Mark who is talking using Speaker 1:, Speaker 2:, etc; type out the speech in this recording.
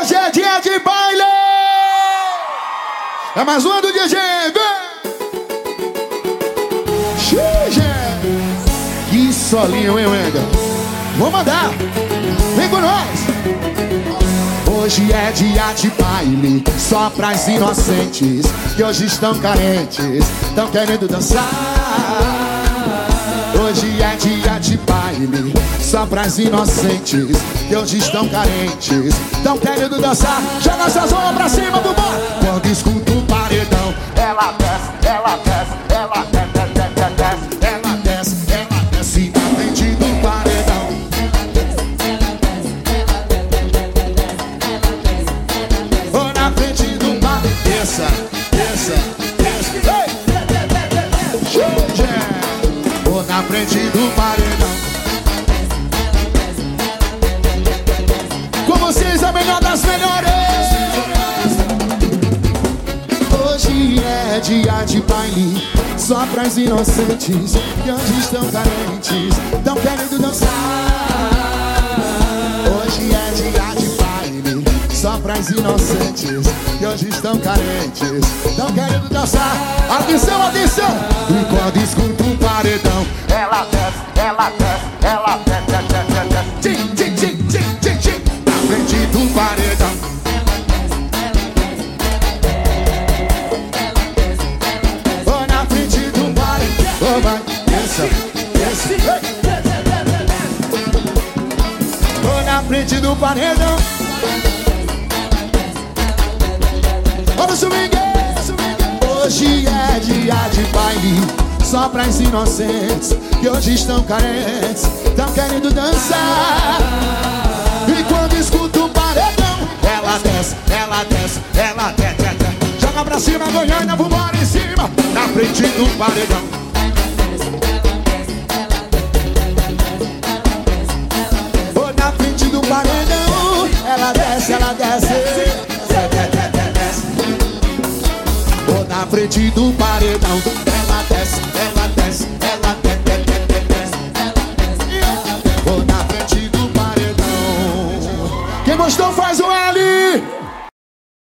Speaker 1: Hoje é dia de baile! É mais uma do DJ, vem! Xige! Que solinho, hein, Wendel? Vou mandar! Vem com nós! Hoje é dia de baile, só pras inocentes que hoje estão carentes, estão querendo dançar. Hoje é dia de baile, só pras inocentes que hoje estão carentes, estão querendo dançar. Joga essas mãos pra cima, vambora! Quando escuto o paredão, ela desce, ela desce, ela desce, desce, desce, ela desce, ela desce na frente do paredão. Ou na frente do mar, desça, desça, desça. Ou na frente do paredão. É dia de baile, só pras inocentes que hoje estão carentes, estão querendo dançar. Hoje é dia de baile, só pras inocentes que hoje estão carentes, estão querendo dançar. Atenção, atenção! E quando escuto um paredão, ela desce, ela desce, ela desce, desce, desce, desce. Tchim, tchim, tchim, tchim, tchim, tchim. Na frente do paredão. Ei. Ou na frente do paredão. Vamos subir, Hoje é dia de baile, só pras inocentes que hoje estão carentes, estão querendo dançar. E quando escuto o paredão, ela desce, ela desce, ela desce. Joga pra cima, Goiânia, vambora em cima, na frente do paredão. na frente do paredão. Ela desce, ela desce, ela desce, desce, ela desce, ela desce. Vou na frente do paredão. Quem gostou faz o